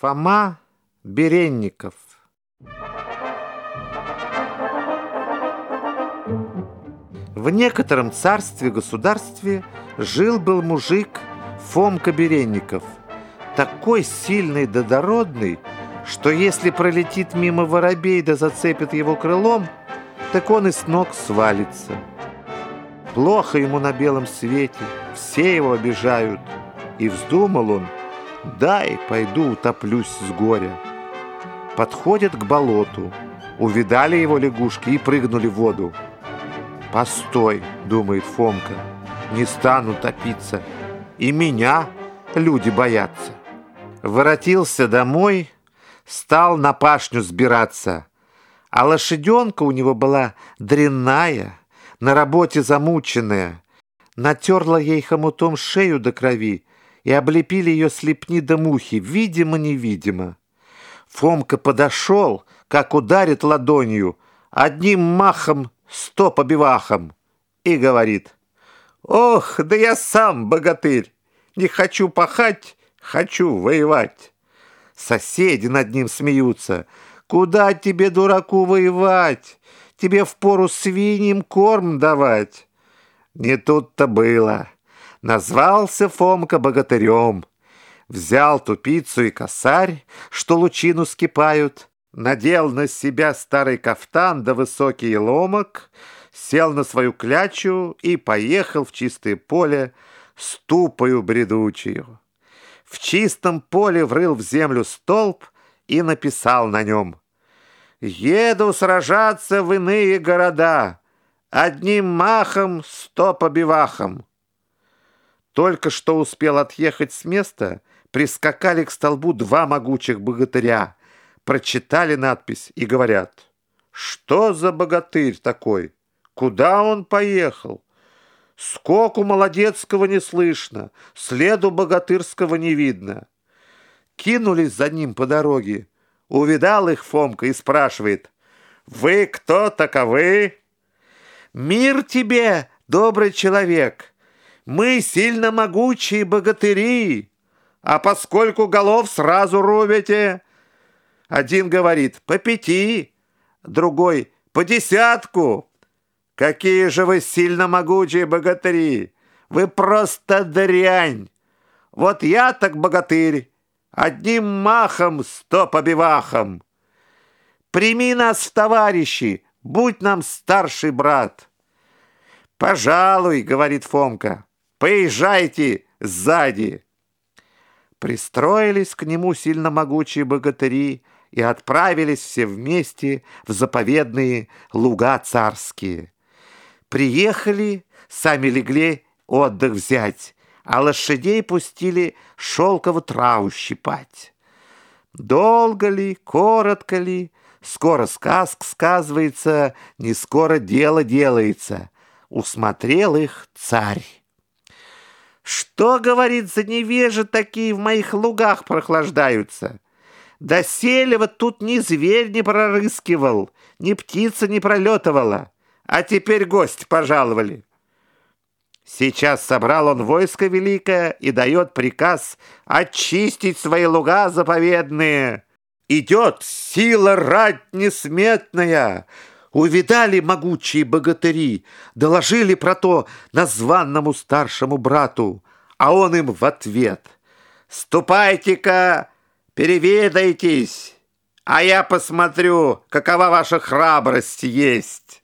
Фома Беренников В некотором царстве-государстве жил-был мужик Фомка Беренников, такой сильный да дородный, что если пролетит мимо воробей да зацепит его крылом, так он и с ног свалится. Плохо ему на белом свете, все его обижают, и вздумал он – Дай, пойду утоплюсь с горя. Подходят к болоту. Увидали его лягушки и прыгнули в воду. «Постой», — думает Фомка, — «не стану топиться. И меня люди боятся». Воротился домой, стал на пашню сбираться. А лошаденка у него была дрянная, на работе замученная. Натерла ей хомутом шею до крови и облепили ее слепни да мухи, видимо-невидимо. Фомка подошел, как ударит ладонью, одним махом сто побивахом, и говорит, «Ох, да я сам богатырь, не хочу пахать, хочу воевать». Соседи над ним смеются, «Куда тебе, дураку, воевать? Тебе впору свиньям корм давать». Не тут-то было. Назвался Фомка богатырем, взял тупицу и косарь, что лучину скипают, надел на себя старый кафтан да высокий ломок, сел на свою клячу и поехал в чистое поле с тупою бредучую. В чистом поле врыл в землю столб и написал на нем «Еду сражаться в иные города, одним махом сто побивахом». Только что успел отъехать с места, прискакали к столбу два могучих богатыря, прочитали надпись и говорят, «Что за богатырь такой? Куда он поехал? Скоку молодецкого не слышно, следу богатырского не видно». Кинулись за ним по дороге. Увидал их Фомка и спрашивает, «Вы кто таковы?» «Мир тебе, добрый человек!» Мы сильно могучие богатыри, а поскольку голов сразу рубите, один говорит по пяти, другой по десятку. Какие же вы сильно могучие богатыри! Вы просто дрянь! Вот я так богатырь, одним махом сто побивахом. Прими нас в товарищи, будь нам старший брат. «Пожалуй», — говорит Фомка, — Поезжайте сзади!» Пристроились к нему сильно могучие богатыри и отправились все вместе в заповедные луга царские. Приехали, сами легли отдых взять, а лошадей пустили шелковую траву щипать. Долго ли, коротко ли, скоро сказка сказывается, не скоро дело делается. Усмотрел их царь. Что, говорит, за невежи такие в моих лугах прохлаждаются? До селева тут ни зверь не прорыскивал, ни птица не пролетывала, а теперь гости пожаловали. Сейчас собрал он войско великое и дает приказ очистить свои луга заповедные. Идет сила рать несметная, Увидали могучие богатыри, доложили про то названному старшему брату, а он им в ответ. «Ступайте-ка, переведайтесь, а я посмотрю, какова ваша храбрость есть».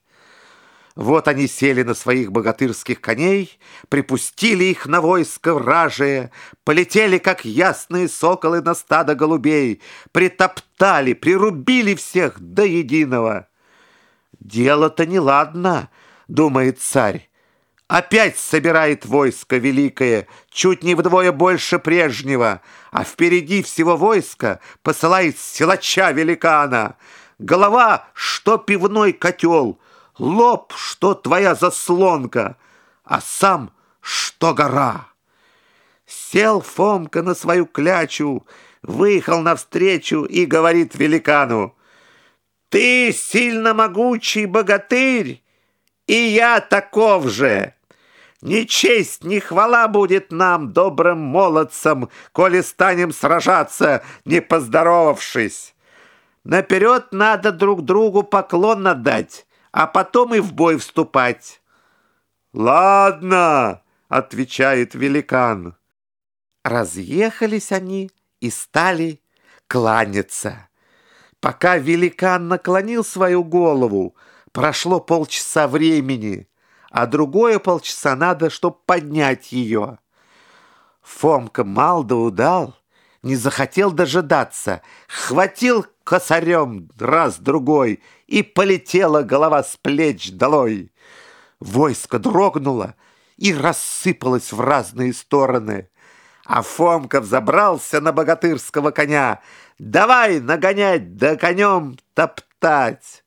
Вот они сели на своих богатырских коней, припустили их на войско вражие, полетели, как ясные соколы на стадо голубей, притоптали, прирубили всех до единого. «Дело-то неладно», — думает царь. Опять собирает войско великое, чуть не вдвое больше прежнего, а впереди всего войска посылает силача великана. Голова, что пивной котел, лоб, что твоя заслонка, а сам, что гора. Сел Фомка на свою клячу, выехал навстречу и говорит великану, ты сильно могучий богатырь, и я таков же. Ни честь, ни хвала будет нам, добрым молодцам, коли станем сражаться, не поздоровавшись. Наперед надо друг другу поклон отдать, а потом и в бой вступать. «Ладно», — отвечает великан. Разъехались они и стали кланяться. Пока великан наклонил свою голову, прошло полчаса времени, а другое полчаса надо, чтобы поднять ее. Фомка мал да удал, не захотел дожидаться, хватил косарем раз-другой, и полетела голова с плеч долой. Войско дрогнуло и рассыпалось в разные стороны. А Фомка взобрался на богатырского коня. «Давай нагонять, да конем топтать!»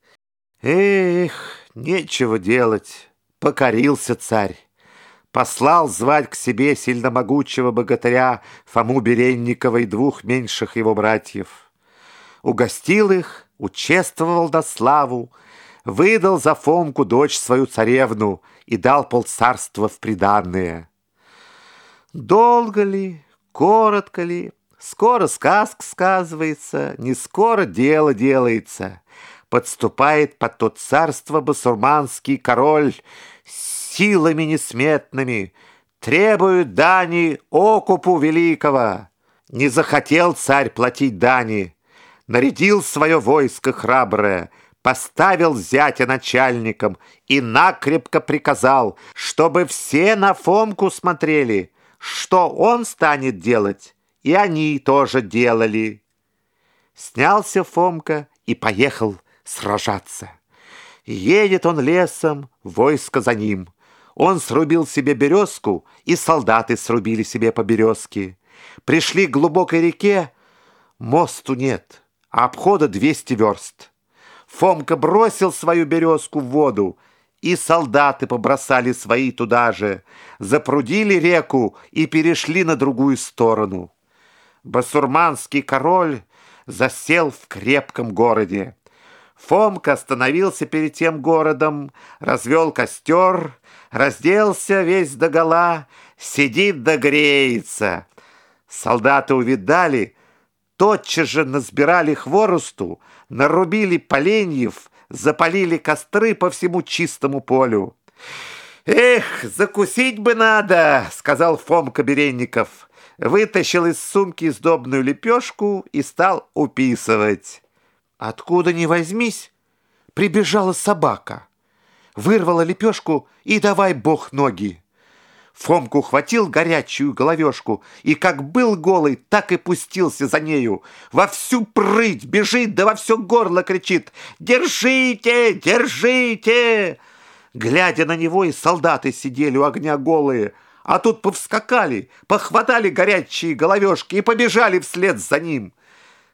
Эх, нечего делать, покорился царь. Послал звать к себе сильномогучего богатыря Фому Беренникова и двух меньших его братьев. Угостил их, учествовал до славу, выдал за Фомку дочь свою царевну и дал полцарства в приданное. Долго ли, коротко ли, скоро сказка сказывается, не скоро дело делается. Подступает под то царство басурманский король силами несметными, требует дани окупу великого. Не захотел царь платить дани, нарядил свое войско храброе, поставил зятя начальником и накрепко приказал, чтобы все на Фомку смотрели, что он станет делать, и они тоже делали. Снялся Фомка и поехал сражаться. Едет он лесом, войско за ним. Он срубил себе березку, и солдаты срубили себе по березке. Пришли к глубокой реке, мосту нет, а обхода двести верст. Фомка бросил свою березку в воду, и солдаты побросали свои туда же, запрудили реку и перешли на другую сторону. Басурманский король засел в крепком городе. Фомка остановился перед тем городом, развел костер, разделся весь догола, сидит да греется. Солдаты увидали, тотчас же насбирали хворосту, нарубили поленьев, запалили костры по всему чистому полю. «Эх, закусить бы надо!» — сказал Фомка Беренников. Вытащил из сумки сдобную лепешку и стал уписывать. Откуда ни возьмись, прибежала собака. Вырвала лепешку и давай бог ноги. Фомку ухватил горячую головешку и как был голый, так и пустился за нею. Во всю прыть бежит, да во все горло кричит «Держите! Держите!» Глядя на него, и солдаты сидели у огня голые, а тут повскакали, похватали горячие головешки и побежали вслед за ним.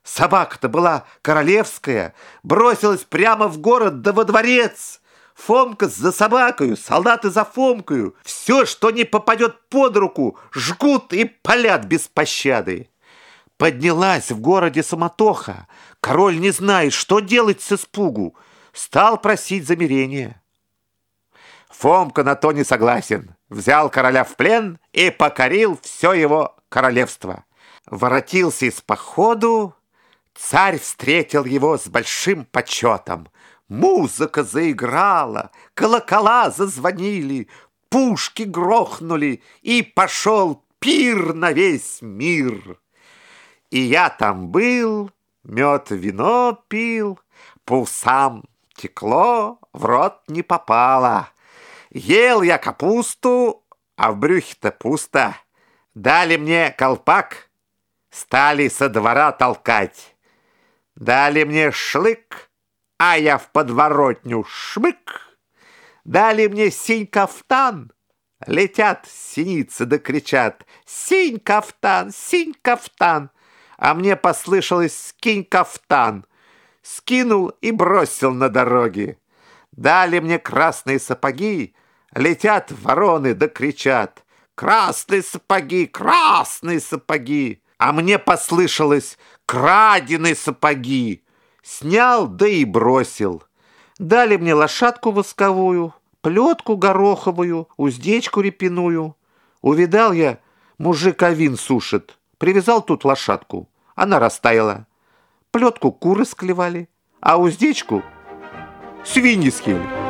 Собака-то была королевская, бросилась прямо в город да во дворец. Фомка за собакою, солдаты за Фомкою. Все, что не попадет под руку, жгут и палят без пощады. Поднялась в городе самотоха. Король не знает, что делать с испугу. Стал просить замирения. Фомка на то не согласен. Взял короля в плен и покорил все его королевство. Воротился из походу. Царь встретил его с большим почетом. Музыка заиграла, колокола зазвонили, пушки грохнули, и пошел пир на весь мир. И я там был, мед вино пил, по усам текло, в рот не попало. Ел я капусту, а в брюхе-то пусто. Дали мне колпак, стали со двора толкать. Дали мне шлык, а я в подворотню шмык. Дали мне синь кафтан, летят синицы да кричат «Синь кафтан, синь кафтан!» А мне послышалось «Скинь кафтан!» Скинул и бросил на дороге. Дали мне красные сапоги, летят вороны да кричат «Красные сапоги, красные сапоги!» А мне послышалось «Краденые сапоги!» Снял, да и бросил. Дали мне лошадку восковую, плетку гороховую, уздечку репяную. Увидал я, мужик овин сушит. Привязал тут лошадку. Она растаяла. Плетку куры склевали, а уздечку свиньи съели.